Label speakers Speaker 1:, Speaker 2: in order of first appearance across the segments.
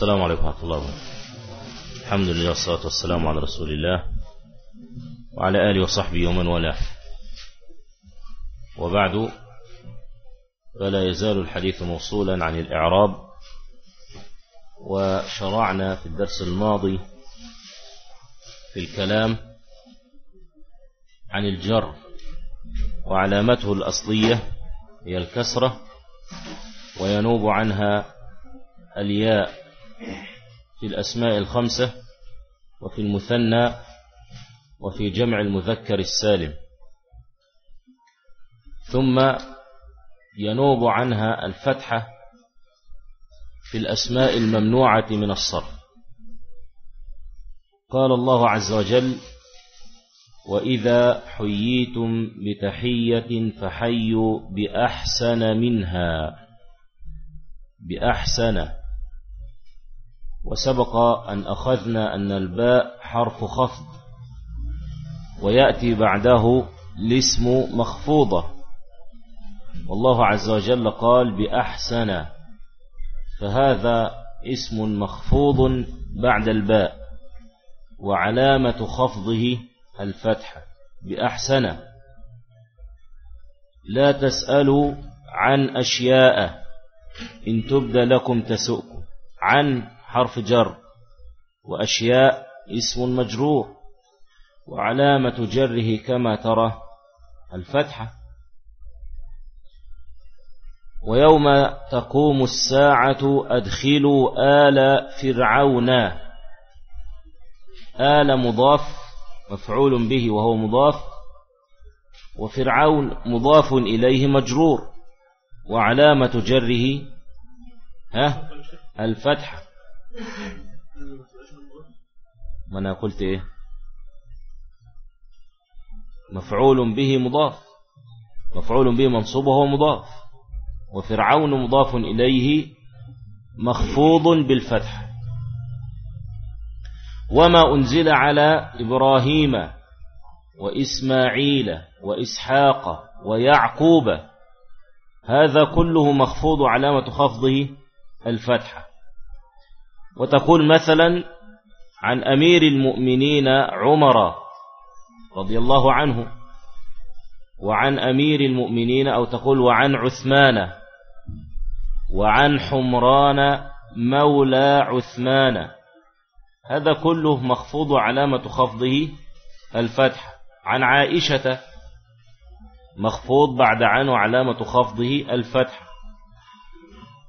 Speaker 1: السلام عليكم ورحمة الله وبركاته. الحمد لله والصلاة والسلام على رسول الله وعلى آله وصحبه ومن والاه. وبعد فلا يزال الحديث موصولا عن الإعراب وشرعنا في الدرس الماضي في الكلام عن الجر وعلامته الأصلية هي الكسرة وينوب عنها الياء. في الأسماء الخمسة وفي المثنى وفي جمع المذكر السالم. ثم ينوب عنها الفتحة في الأسماء الممنوعة من الصرف. قال الله عز وجل وإذا حييتم بتحية فحيوا بأحسن منها بأحسن وسبق أن أخذنا أن الباء حرف خفض ويأتي بعده الاسم مخفوضة. والله عز وجل قال بأحسن فهذا اسم مخفوض بعد الباء وعلامة خفضه الفتحة بأحسن. لا تسألوا عن أشياء إن تبدى لكم تسؤكم عن حرف جر وأشياء اسم مجرور وعلامة جره كما ترى الفتحة. ويوم تقوم الساعة أدخلوا آل فرعون آل مضاف مفعول به وهو مضاف وفرعون مضاف إليه مجرور وعلامة جره ها؟ الفتحة. ما أنا قلت إيه؟ مفعول به مضاف. مفعول به منصوب وهو مضاف. وفرعون مضاف إليه مخفوض بالفتح. وما أنزل على إبراهيم وإسماعيل وإسحاق ويعقوب. هذا كله مخفوض علامة خفضه الفتحة وتقول مثلا عن أمير المؤمنين عمر رضي الله عنه وعن أمير المؤمنين أو تقول وعن عثمان وعن حمران مولى عثمان. هذا كله مخفوض علامة خفضه الفتح. عن عائشة مخفوض بعد عنه علامة خفضه الفتح.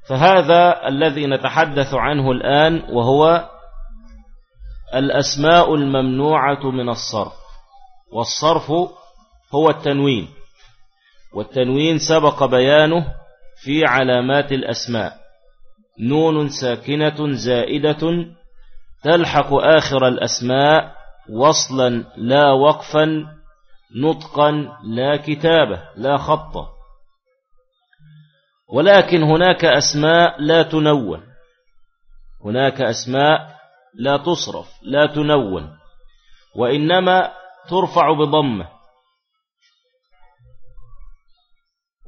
Speaker 1: فهذا الذي نتحدث عنه الآن وهو الأسماء الممنوعة من الصرف. والصرف هو التنوين. والتنوين سبق بيانه في علامات الأسماء. نون ساكنة زائدة تلحق آخر الأسماء وصلا لا وقفا نطقا لا كتابة لا خطة. ولكن هناك أسماء لا تنون. هناك أسماء لا تصرف لا تنون وإنما ترفع بضمة.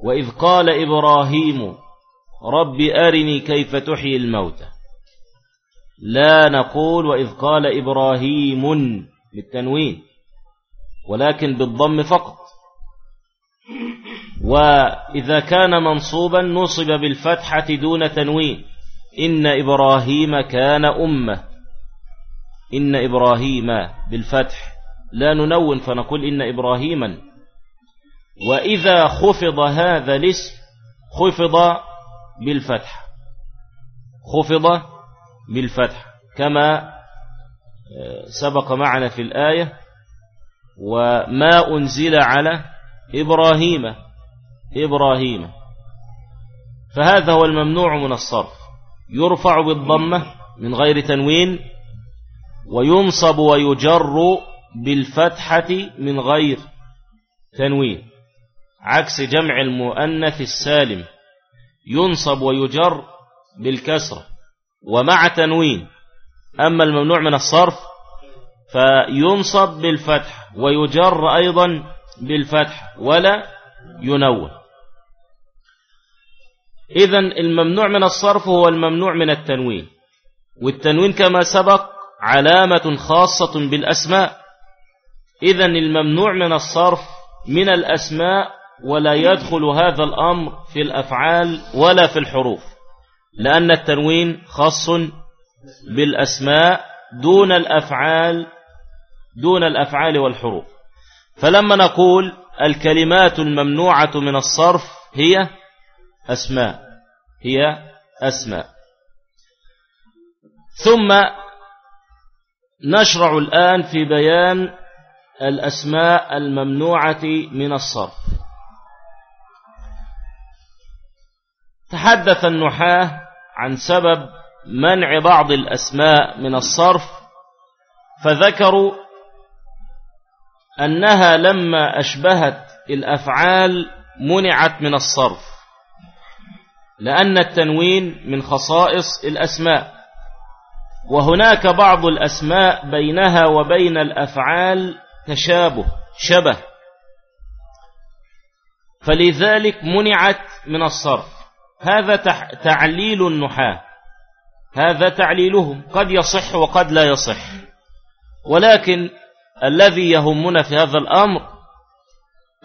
Speaker 1: وإذ قال إبراهيم رب أرني كيف تحيي الموتى. لا نقول وإذ قال إبراهيم بالتنوين ولكن بالضم فقط. وإذا كان منصوبا نصب بالفتحة دون تنوين. إن إبراهيم كان أمة. إن إبراهيم بالفتح. لا ننون فنقول إن إبراهيما. وإذا خفض هذا الاسم خفض بالفتح. خفض بالفتح. كما سبق معنا في الآية وما أنزل على إبراهيم. إبراهيم. فهذا هو الممنوع من الصرف. يرفع بالضمة من غير تنوين وينصب ويجر بالفتحة من غير تنوين. عكس جمع المؤنث السالم ينصب ويجر بالكسرة ومع تنوين. أما الممنوع من الصرف فينصب بالفتح ويجر أيضا بالفتح ولا ينون. إذا الممنوع من الصرف هو الممنوع من التنوين. والتنوين كما سبق علامة خاصة بالأسماء. إذا الممنوع من الصرف من الأسماء ولا يدخل هذا الأمر في الأفعال ولا في الحروف. لأن التنوين خاص بالأسماء دون الأفعال دون الأفعال والحروف. فلما نقول الكلمات الممنوعة من الصرف هي أسماء. هي أسماء. ثم نشرع الآن في بيان الأسماء الممنوعة من الصرف. تحدث النحاة عن سبب منع بعض الأسماء من الصرف فذكروا أنها لما أشبهت الأفعال منعت من الصرف. لأن التنوين من خصائص الأسماء. وهناك بعض الأسماء بينها وبين الأفعال تشابه شبه. فلذلك منعت من الصرف. هذا تعليل النحاة. هذا تعليلهم. قد يصح وقد لا يصح. ولكن الذي يهمنا في هذا الأمر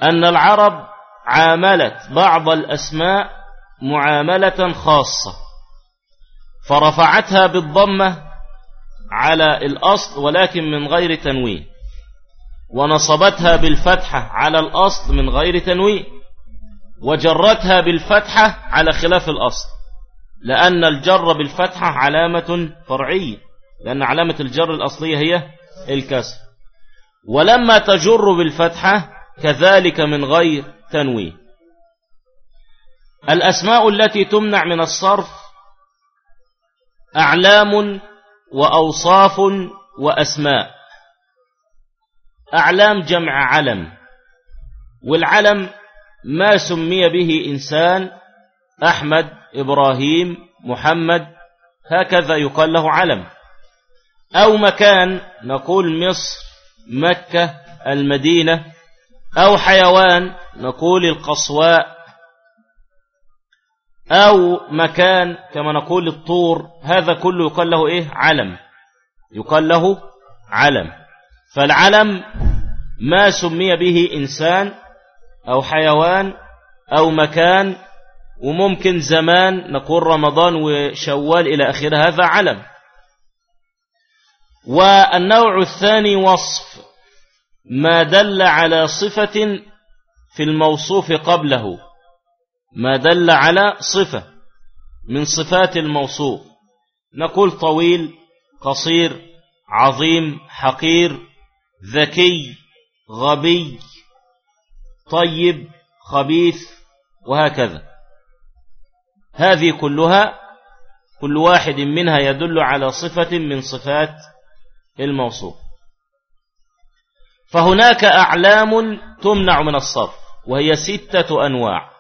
Speaker 1: أن العرب عاملت بعض الأسماء معاملة خاصة فرفعتها بالضمة على الأصل ولكن من غير تنوين ونصبتها بالفتحة على الأصل من غير تنوين وجرتها بالفتحة على خلاف الأصل لأن الجر بالفتحة علامة فرعية لأن علامة الجر الأصلية هي الكسر. ولما تجر بالفتحة كذلك من غير تنوين. الأسماء التي تمنع من الصرف أعلام وأوصاف وأسماء. أعلام جمع علم والعلم ما سمي به إنسان أحمد إبراهيم محمد هكذا يقال له علم. أو مكان نقول مصر مكة المدينة. أو حيوان نقول القصواء. أو مكان كما نقول الطور هذا كله يقال له إيه؟ علم. يقال له علم. فالعلم ما سمي به إنسان أو حيوان أو مكان وممكن زمان نقول رمضان وشوال إلى آخر هذا علم. والنوع الثاني وصف ما دل على صفة في الموصوف قبله. ما دل على صفة من صفات الموصوف. نقول طويل قصير عظيم حقير ذكي غبي طيب خبيث وهكذا. هذه كلها كل واحد منها يدل على صفة من صفات الموصوف. فهناك أعلام تمنع من الصرف وهي ستة أنواع.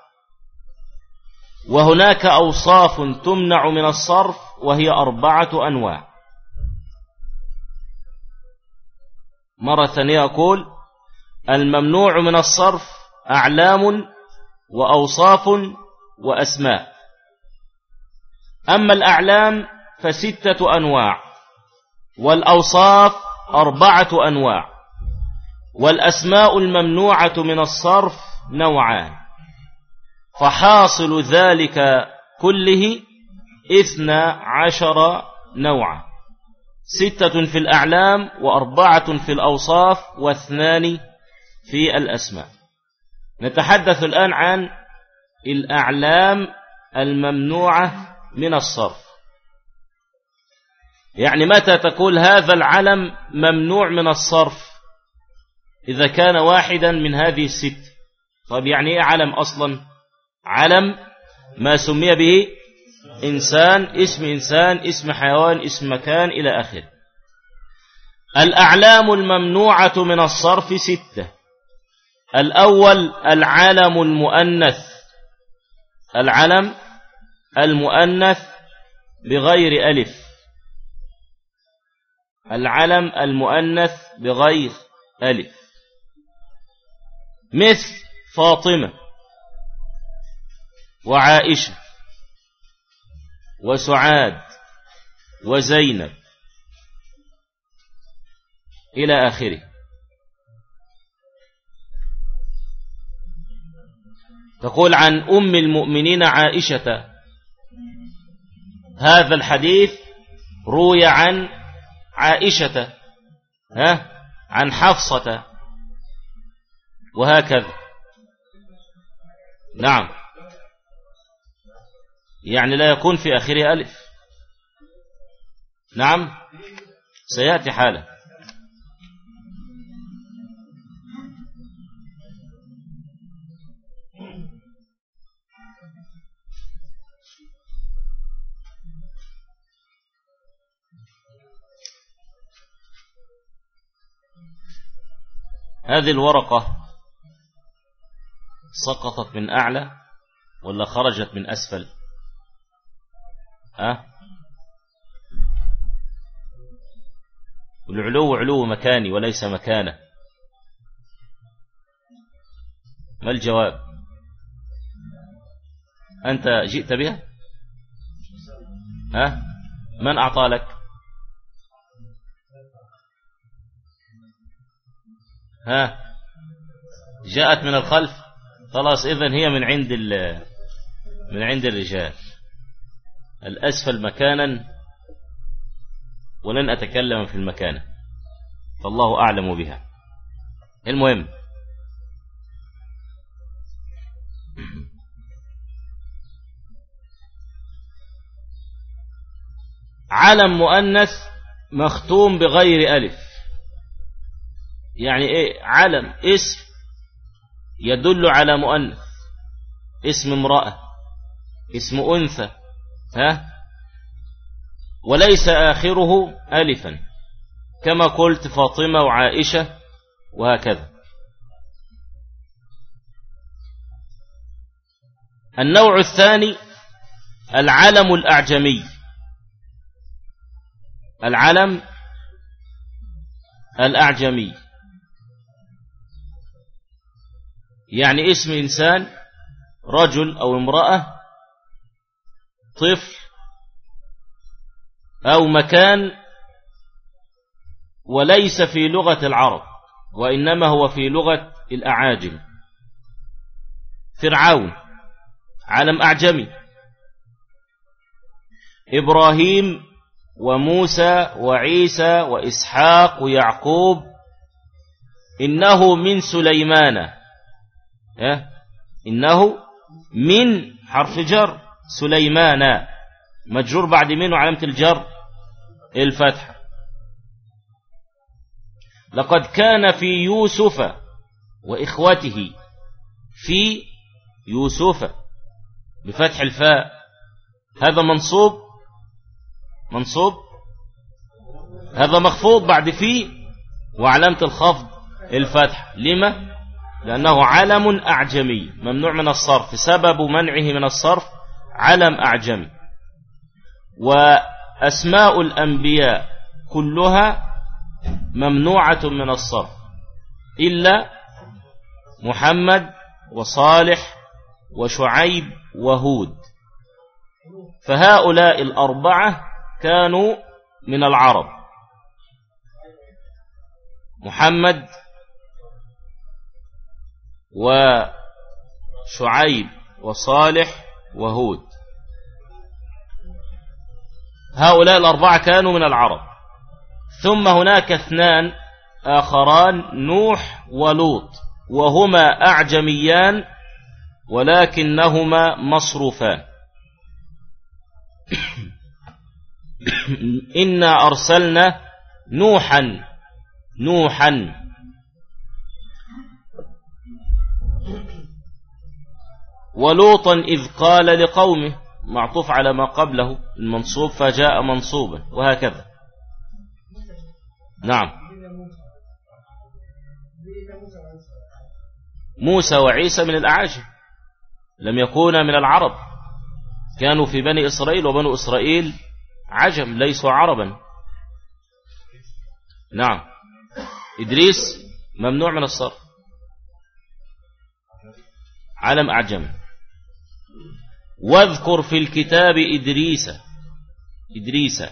Speaker 1: وهناك أوصاف تمنع من الصرف وهي أربعة أنواع. مرة ثانية أقول الممنوع من الصرف أعلام وأوصاف وأسماء. أما الأعلام فستة أنواع والأوصاف أربعة أنواع والأسماء الممنوعة من الصرف نوعان. فحاصل ذلك كله إثنى عشر نوعا. ستة في الأعلام وأربعة في الأوصاف واثنان في الأسماء. نتحدث الآن عن الأعلام الممنوعة من الصرف. يعني متى تقول هذا العلم ممنوع من الصرف؟ إذا كان واحدا من هذه الست. طيب يعني إيه علم أصلا؟ علم ما سمي به إنسان اسم إنسان اسم حيوان اسم مكان إلى آخر الأعلام الممنوعة من الصرف ستة. الأول العلم المؤنث. العلم المؤنث بغير ألف. العلم المؤنث بغير ألف. مثل فاطمة. وعائشة وسعاد وزينب إلى آخره. تقول عن أم المؤمنين عائشة هذا الحديث روي عن عائشة ها عن حفصة وهكذا. نعم. يعني لا يكون في آخره ألف. نعم؟ سيأتي حاله هذه الورقة سقطت من أعلى ولا خرجت من أسفل؟ ها؟ والعلو علو مكاني وليس مكانه. ما الجواب؟ أنت جئت بها؟ ها؟ من أعطى لك؟ ها؟ جاءت من الخلف؟ خلاص إذن هي من عند من عند الرجال. الأسفل مكانا ولن أتكلم في المكانة فالله أعلم بها. المهم علم مؤنث مختوم بغير ألف. يعني إيه؟ علم اسم يدل على مؤنث اسم امرأة اسم أنثى. ها؟ وليس آخره ألفا. كما قلت فاطمة وعائشة وهكذا. النوع الثاني العلم الأعجمي. العلم الأعجمي. يعني اسم إنسان رجل أو امرأة طفل أو مكان وليس في لغة العرب وإنما هو في لغة الأعاجم. فرعون علم أعجمي. إبراهيم وموسى وعيسى وإسحاق ويعقوب إنه من سليمان. إنه من حرف جر. سليمان. مجرور بعد منه علامة الجر الفتح. لقد كان في يوسف وإخوته في يوسف بفتح الفاء. هذا منصوب منصوب. هذا مخفوض بعد في وعلامة الخفض الفتح. لما؟ لأنه علم أعجمي ممنوع من الصرف سبب منعه من الصرف. علم أعجمي وأسماء الأنبياء كلها ممنوعة من الصرف إلا محمد وصالح وشعيب وهود. فهؤلاء الأربعة كانوا من العرب. محمد وشعيب وصالح وهود. هؤلاء الأربعة كانوا من العرب. ثم هناك اثنان آخران نوح ولوط وهما أعجميان ولكنهما مصروفان. إنا أرسلنا نوحا نوحا. ولوطا إذ قال لقومه معطوف على ما قبله المنصوب فجاء منصوبا وهكذا. نعم. موسى وعيسى من الأعاجم. لم يكونا من العرب. كانوا في بني إسرائيل وبنو إسرائيل عجم ليسوا عربا. نعم. إدريس ممنوع من الصرف. علم أعجم. واذكر في الكتاب إدريس إدريس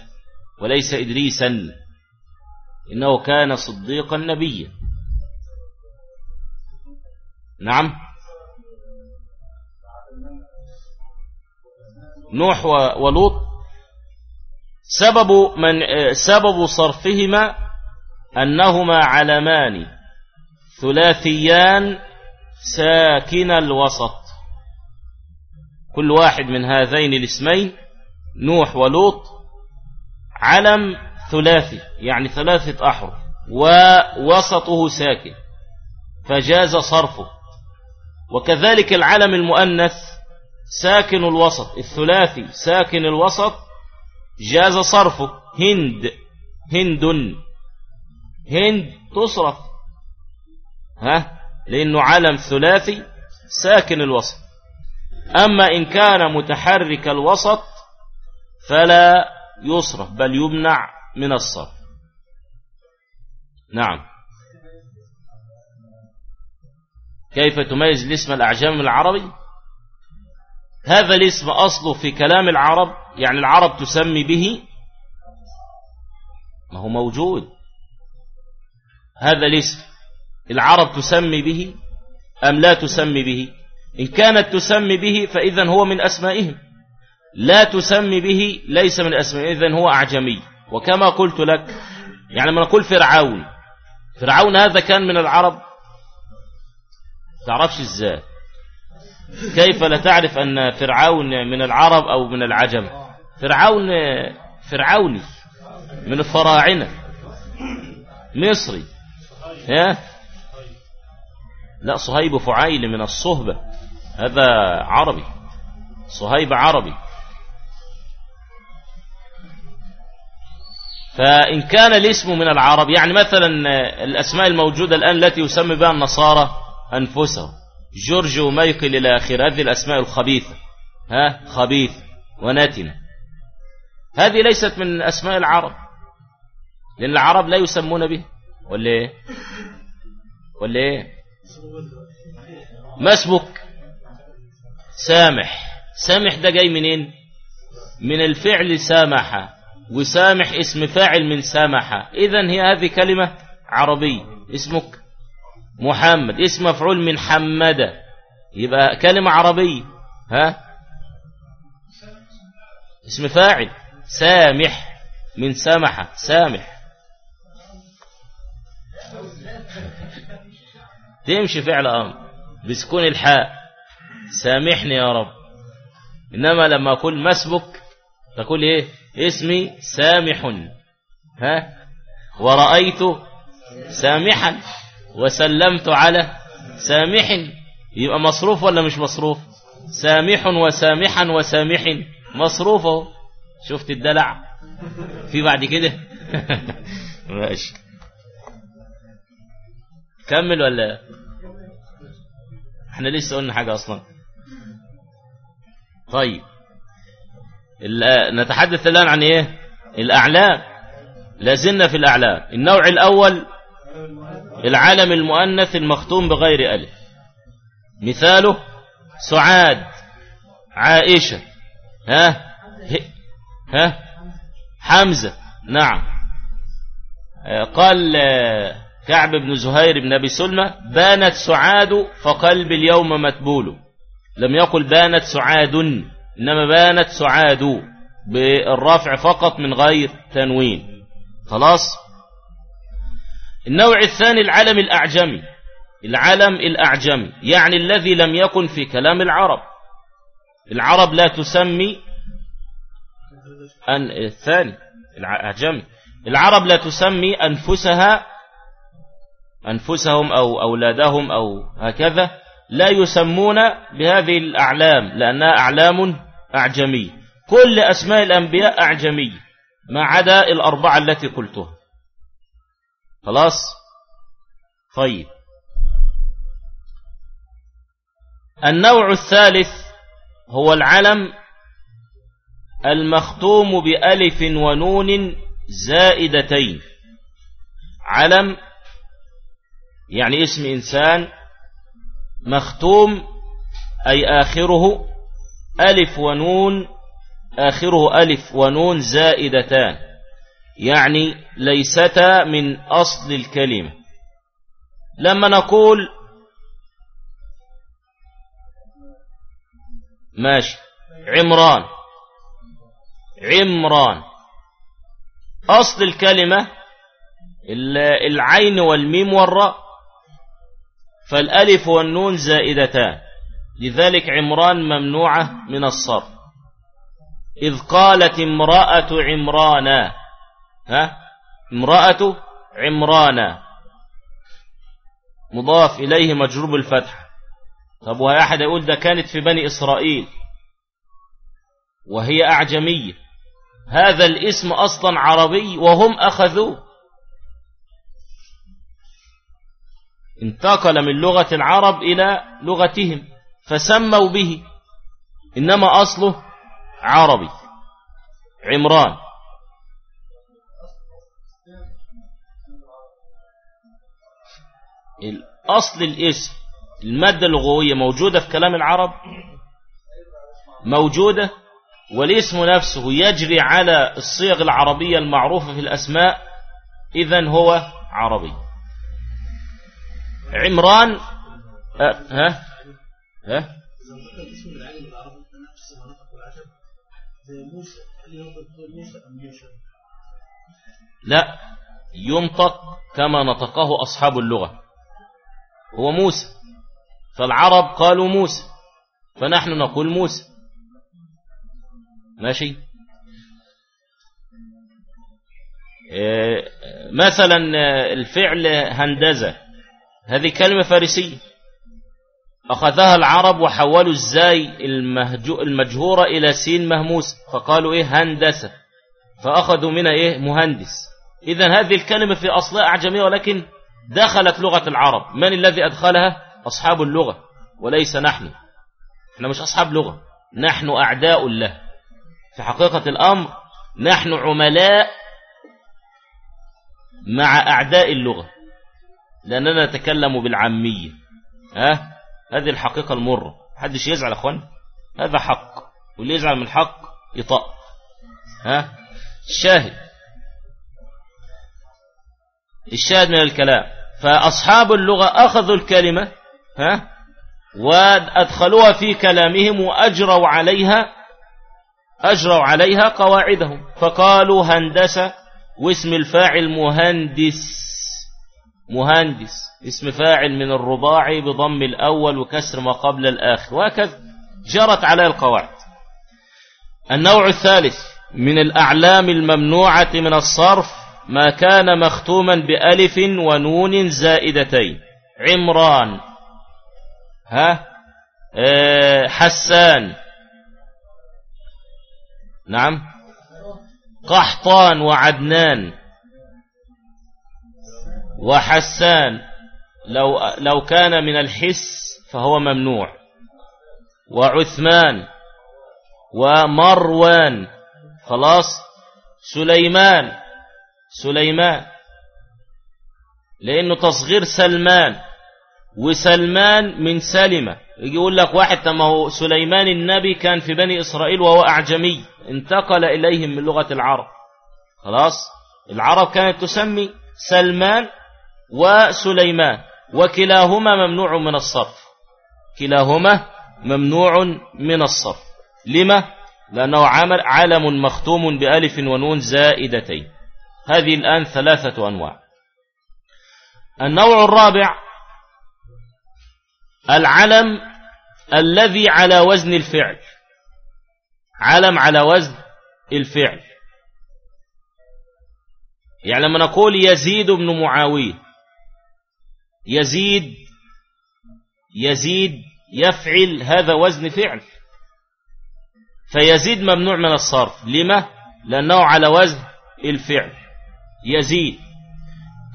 Speaker 1: وليس إدريسا إنه كان صديقا نبيا. نعم. نوح ولوط. سبب من سبب صرفهما أنهما علمان ثلاثيان ساكن الوسط. كل واحد من هذين الاسمين نوح ولوط علم ثلاثي يعني ثلاثة أحرف ووسطه ساكن فجاز صرفه. وكذلك العلم المؤنث ساكن الوسط الثلاثي ساكن الوسط جاز صرفه. هند هند هند تصرف. ها؟ لأنه علم ثلاثي ساكن الوسط. أما إن كان متحرك الوسط فلا يصرف بل يمنع من الصرف. نعم. كيف تميز الاسم الأعجم من العربي؟ هذا الاسم أصله في كلام العرب يعني العرب تسمي به ما هو موجود. هذا الاسم العرب تسمي به أم لا تسمي به؟ إن كانت تسمي به فإذا هو من أسمائهم. لا تسمي به ليس من أسمائهم إذن هو أعجمي. وكما قلت لك يعني من نقول فرعون فرعون هذا كان من العرب. تعرفش إزاي؟ كيف لا تعرف أن فرعون من العرب أو من العجم؟ فرعون فرعوني من الفراعنة مصري. ها؟ لا صهيب فعيل من الصهبة. هذا عربي صهيب عربي. فإن كان الاسم من العرب يعني مثلا الأسماء الموجودة الآن التي يسمي بها النصارى أنفسهم. جورج ومايكل إلى آخر هذه الأسماء الخبيثة. ها خبيث وناتنة. هذه ليست من أسماء العرب لأن العرب لا يسمون به. ولا إيه؟ ولا إيه؟ ما اسمك؟ سامح. سامح ده جاي منين؟ من الفعل سامح. وسامح اسم فاعل من سامح. إذا هي هذه كلمة عربية. اسمك محمد. اسم مفعول من حمد. يبقى كلمة عربية. ها؟ اسم فاعل. سامح. من سامح. سامح. تمشي فعل أمر بسكون الحاء. سامحني يا رب. إنما لما أقول مسبك تقول إيه؟ اسمي سامح. ها؟ ورأيت سامحا وسلمت على سامح. يبقى مصروف ولا مش مصروف؟ سامح وسامحا وسامح. مصروفه شفت الدلع؟ في بعد كده؟ ماشي. كمل ولا؟ إحنا لسه قلنا حاجة أصلا. طيب. نتحدث الآن عن إيه؟ الأعلام. لازلنا في الأعلام. النوع الأول العلم المؤنث المختوم بغير ألف. مثاله سعاد عائشة. ها؟ ها؟ حمزة. نعم. قال كعب بن زهير بن أبي سلمة بانت سعاد فقلب اليوم متبول. لم يقل بانت سعاد إنما بانت سعاد بالرفع فقط من غير تنوين. خلاص؟ النوع الثاني العلم الأعجمي العلم الأعجمي يعني الذي لم يكن في كلام العرب. العرب لا تسمي أن الثاني الأعجمي العرب لا تسمي أنفسها أنفسهم أو أولادهم أو هكذا. لا يسمون بهذه الأعلام لأنها أعلام أعجمية كل أسماء الأنبياء أعجمية ما عدا الأربعة التي قلتها. خلاص؟ طيب. النوع الثالث هو العلم المختوم بألف ونون زائدتين. علم يعني اسم إنسان مختوم أي آخره ألف ونون آخره ألف ونون زائدتان يعني ليستا من أصل الكلمة. لما نقول ماشي عمران عمران أصل الكلمة العين والميم والراء فالألف والنون زائدتان. لذلك عمران ممنوعة من الصرف. إذ قالت امرأة عمرانا. ها؟ امرأة عمرانا. مضاف إليه مجروب الفتح. طب وهي أحد يقول ده كانت في بني إسرائيل. وهي أعجمية. هذا الاسم أصلا عربي وهم أخذوه. انتقل من لغة العرب إلى لغتهم فسموا به إنما أصله عربي عمران. الأصل الاسم المادة اللغوية موجودة في كلام العرب؟ موجودة والاسم نفسه يجري على الصيغ العربية المعروفة في الأسماء إذن هو عربي. عمران أه ها ها. لا ينطق كما نطقه أصحاب اللغة. هو موسى. فالعرب قالوا موسى فنحن نقول موسى. ماشي؟ آه، مثلا الفعل هندزة. هذه كلمة فارسية. أخذها العرب وحولوا الزاي المجهورة إلى سين مهموس. فقالوا إيه؟ هندسة. فأخذوا منها إيه؟ مهندس. إذا هذه الكلمة في أصلها أعجمية ولكن دخلت لغة العرب. من الذي أدخلها؟ أصحاب اللغة وليس نحن. إحنا مش أصحاب لغة. نحن أعداء له في حقيقة الأمر نحن عملاء مع أعداء اللغة. لأننا نتكلم بالعامية. ها؟ هذه الحقيقة المرة. حدش يزعل أخوان. هذا حق. واللي يزعل من الحق يطأ ها؟ الشاهد. الشاهد من الكلام. فأصحاب اللغة أخذوا الكلمة ها؟ وأدخلوها في كلامهم وأجروا عليها أجروا عليها قواعدهم. فقالوا هندسة واسم الفاعل مهندس. مهندس اسم فاعل من الرباعي بضم الأول وكسر ما قبل الآخر وهكذا. جرت على القواعد. النوع الثالث من الأعلام الممنوعة من الصرف ما كان مختوما بألف ونون زائدتين. عمران. ها؟ أه حسان. نعم. قحطان وعدنان. وحسان لو, لو كان من الحس فهو ممنوع. وعثمان ومروان خلاص. سليمان سليمان. لأنه تصغير سلمان. وسلمان من سلمة. يجي يقول لك واحد ما هو سليمان النبي كان في بني إسرائيل وهو أعجمي. انتقل إليهم من لغة العرب. خلاص؟ العرب كانت تسمي سلمان وسليمان وكلاهما ممنوع من الصرف. كلاهما ممنوع من الصرف. لما؟ لأنه عمل علم مختوم بألف ونون زائدتين. هذه الآن ثلاثة أنواع. النوع الرابع العلم الذي على وزن الفعل. علم على وزن الفعل. يعني لما نقول يزيد بن معاوية يزيد يزيد يفعل هذا وزن فعل. فيزيد ممنوع من الصرف. لما؟ لأنه على وزن الفعل. يزيد.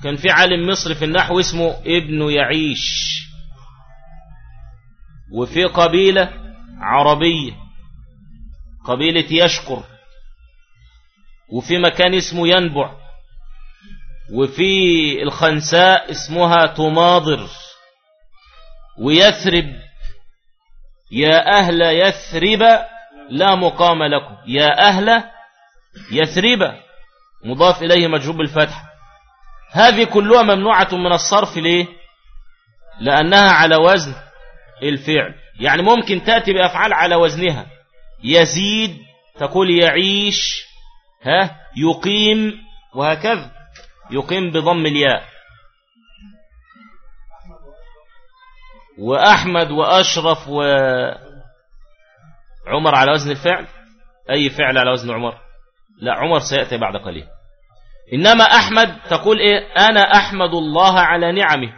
Speaker 1: كان في عالم مصري في النحو اسمه ابن يعيش. وفي قبيلة عربية قبيلة يشكر. وفي مكان اسمه ينبع. وفي الخنساء اسمها تماضر. ويثرب يا أهل يثرب لا مقام لكم. يا أهل يثرب مضاف إليه مجهوب بالفتح هذه كلها ممنوعة من الصرف ليه؟ لأنها على وزن الفعل. يعني ممكن تأتي بأفعال على وزنها. يزيد تقول يعيش ها يقيم وهكذا. يقيم بضم الياء. وأحمد وأشرف وعمر على وزن الفعل. أي فعل على وزن عمر؟ لا عمر سيأتي بعد قليل. إنما أحمد تقول إيه؟ أنا أحمد الله على نعمه.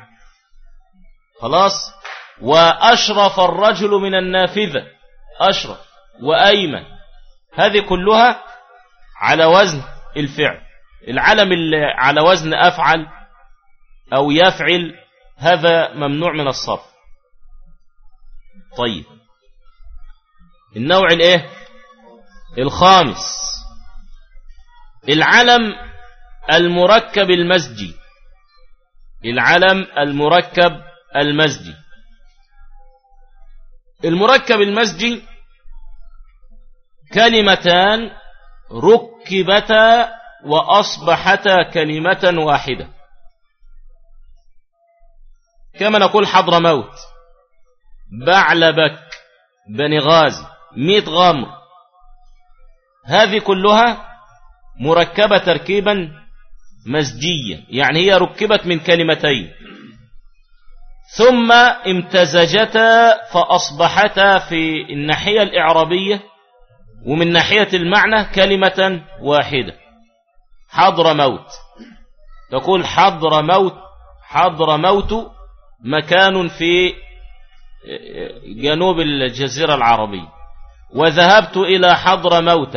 Speaker 1: خلاص؟ وأشرف الرجل من النافذة أشرف. وأيمن. هذه كلها على وزن الفعل. العلم اللي على وزن أفعل أو يفعل هذا ممنوع من الصرف. طيب. النوع الإيه؟ الخامس. العلم المركب المزجي العلم المركب المزجي المركب المزجي كلمتان ركبتا وأصبحتا كلمة واحدة. كما نقول حضر موت. بعلبك بني غازي ميت غامر هذه كلها مركبة تركيبا مزجيا يعني هي ركبت من كلمتين. ثم امتزجتا فأصبحتا في الناحية الإعرابية ومن ناحية المعنى كلمة واحدة. حضر موت. تقول حضر موت حضر موت مكان في جنوب الجزيرة العربية. وذهبت إلى حضر موت.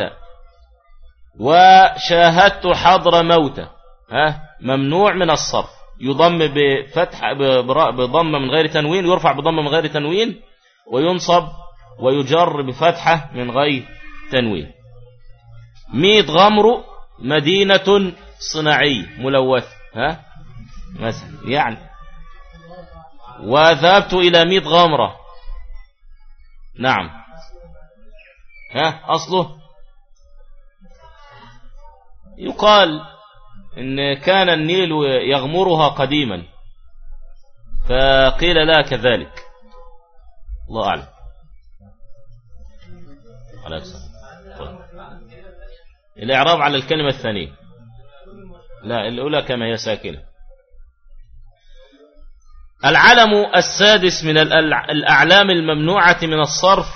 Speaker 1: وشاهدت حضر موت. ها ممنوع من الصرف. يضم بفتح بضم من غير تنوين يرفع بضم من غير تنوين وينصب ويجر بفتحة من غير تنوين. ميت غمر مدينة صناعية ملوثة ها؟ مثلا يعني. وذهبت إلى ميت غامرة. نعم. ها؟ أصله؟ يقال إن كان النيل يغمرها قديما. فقيل لا كذلك. الله أعلم. طيب. الإعراب على الكلمة الثانية. لا الأولى كما هي ساكنة. العلم السادس من الأعلام الممنوعة من الصرف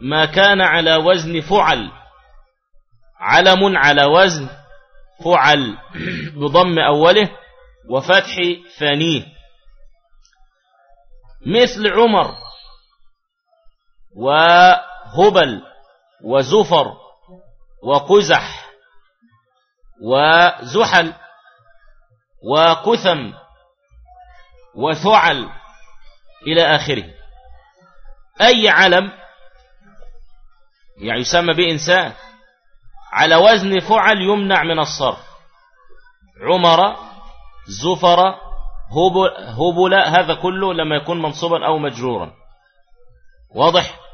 Speaker 1: ما كان على وزن فعل. علم على وزن فعل بضم أوله وفتح ثانية. مثل عمر وهبل وزفر وقزح وزحل وكثم وثعل إلى آخره. أي علم؟ يعني يسمى بإنسان. على وزن فعل يمنع من الصرف. عمر زفر هبل هذا كله لما يكون منصوبا أو مجرورا. واضح؟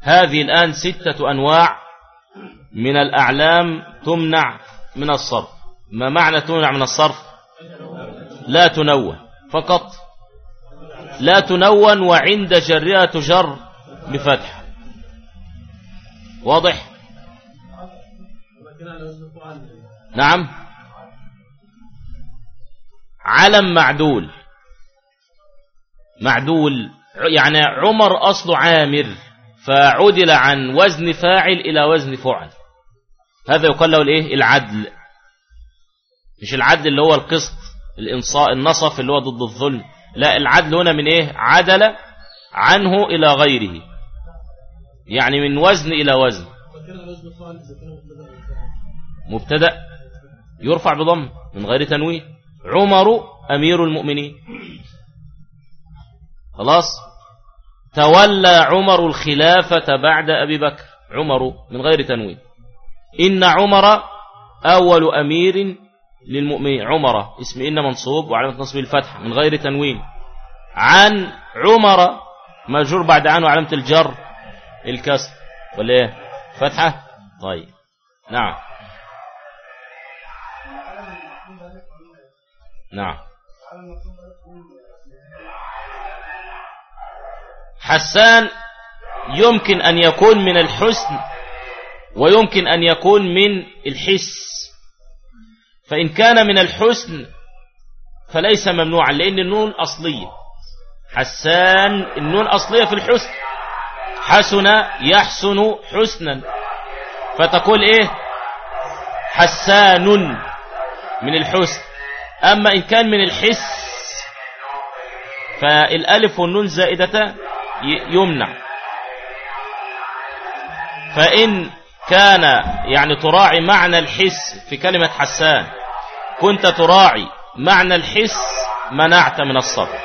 Speaker 1: هذه الآن ستة أنواع من الأعلام تمنع من الصرف. ما معنى تمنع من الصرف؟ لا تنون فقط لا تنون وعند جرها تجر بفتح. واضح؟ نعم. علم معدول. معدول يعني عمر أصل عامر. فعدل عن وزن فاعل إلى وزن فعل. هذا يقال له الإيه؟ العدل. مش العدل اللي هو القسط الإنصاء النصف اللي هو ضد الظلم. لا العدل هنا من إيه؟ عدل عنه إلى غيره. يعني من وزن إلى وزن. مبتدأ. يرفع بضم من غير تنوين عمر أمير المؤمنين. خلاص؟ تولى عمر الخلافة بعد أبي بكر. عمر من غير تنوين. إن عمر أول أمير للمؤمنين. عمر اسم إن منصوب وعلامة نصب الفتح من غير تنوين. عن عمر مجرور بعد عنه وعلامة الجر الكسر. ولا إيه؟ فتحة؟ طيب. نعم. نعم. حسان يمكن أن يكون من الحسن ويمكن أن يكون من الحس. فإن كان من الحسن فليس ممنوعا لأن النون أصلية. حسان النون أصلية في الحسن. حسن يحسن حسنا. فتقول إيه؟ حسان من الحسن. أما إن كان من الحس فالألف والنون زائدة يمنع. فإن كان يعني تراعي معنى الحس في كلمة حسان كنت تراعي معنى الحس منعت من الصرف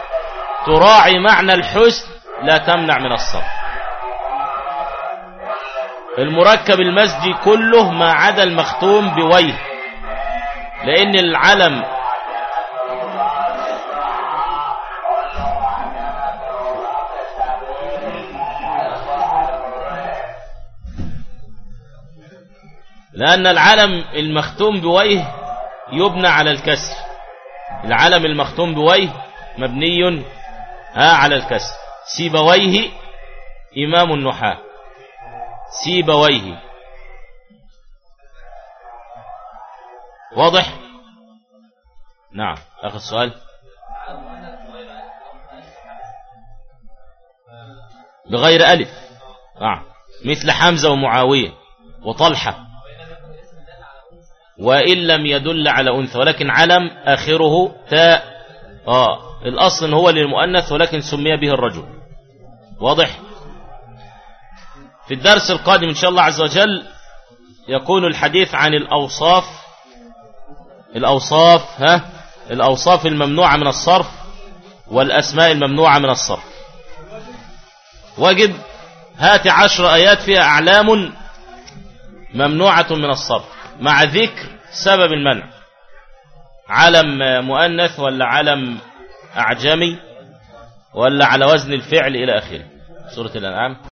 Speaker 1: تراعي معنى الحسن لا تمنع من الصرف المركب المسجي كله ما عدا المختوم بويه لأن العلم لأن العلم المختوم بويه يبنى على الكسر. العلم المختوم بويه مبني ها على الكسر. سيبويه إمام النحاة. سيبويه واضح؟ نعم. آخر السؤال بغير ألف. نعم. مثل حمزة ومعاوية وطلحة. وإن لم يدل على أنثى ولكن علم آخره تاء آه الأصل هو للمؤنث ولكن سمي به الرجل. واضح؟ في الدرس القادم إن شاء الله عز وجل يكون الحديث عن الأوصاف الأوصاف ها الأوصاف الممنوعة من الصرف والأسماء الممنوعة من الصرف. واجب هات عشر آيات فيها أعلام ممنوعة من الصرف. مع ذكر سبب المنع. علم مؤنث ولا علم أعجمي ولا على وزن الفعل إلى آخره. سورة الأنعام.